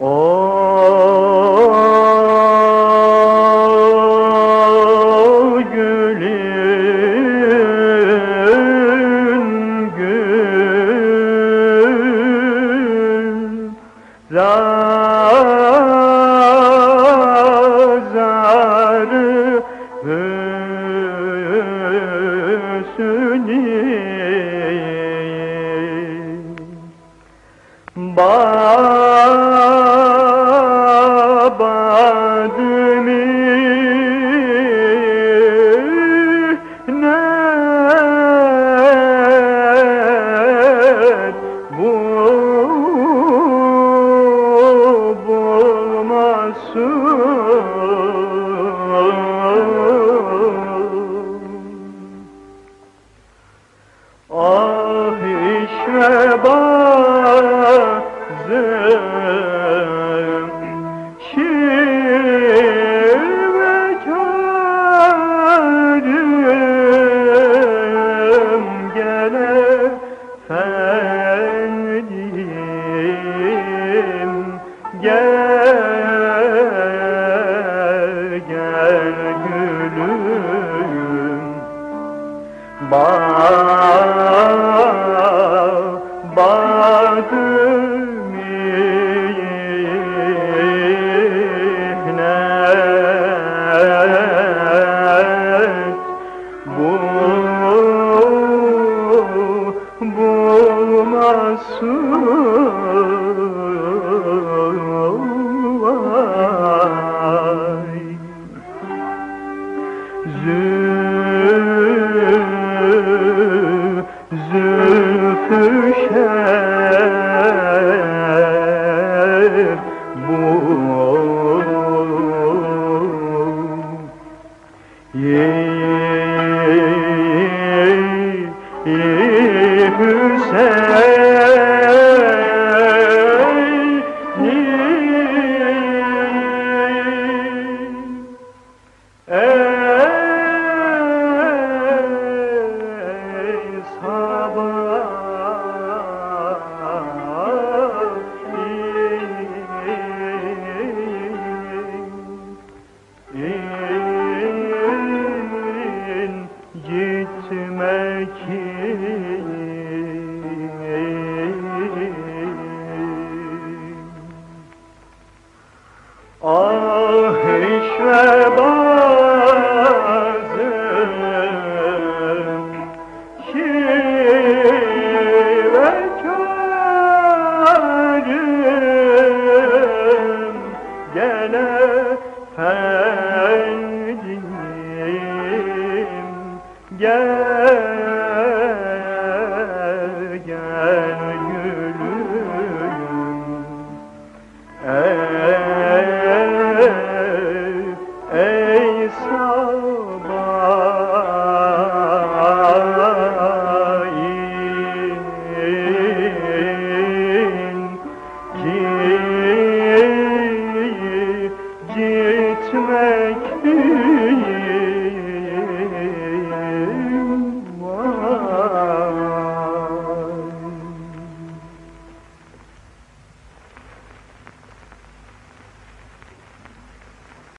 O gülün gül hüsnü Babadımı işte bazım şirvekarım gele efendim gel gel gülüm. Ba bu gönlüm gene fendim gel gel ey ey sabah Yeah.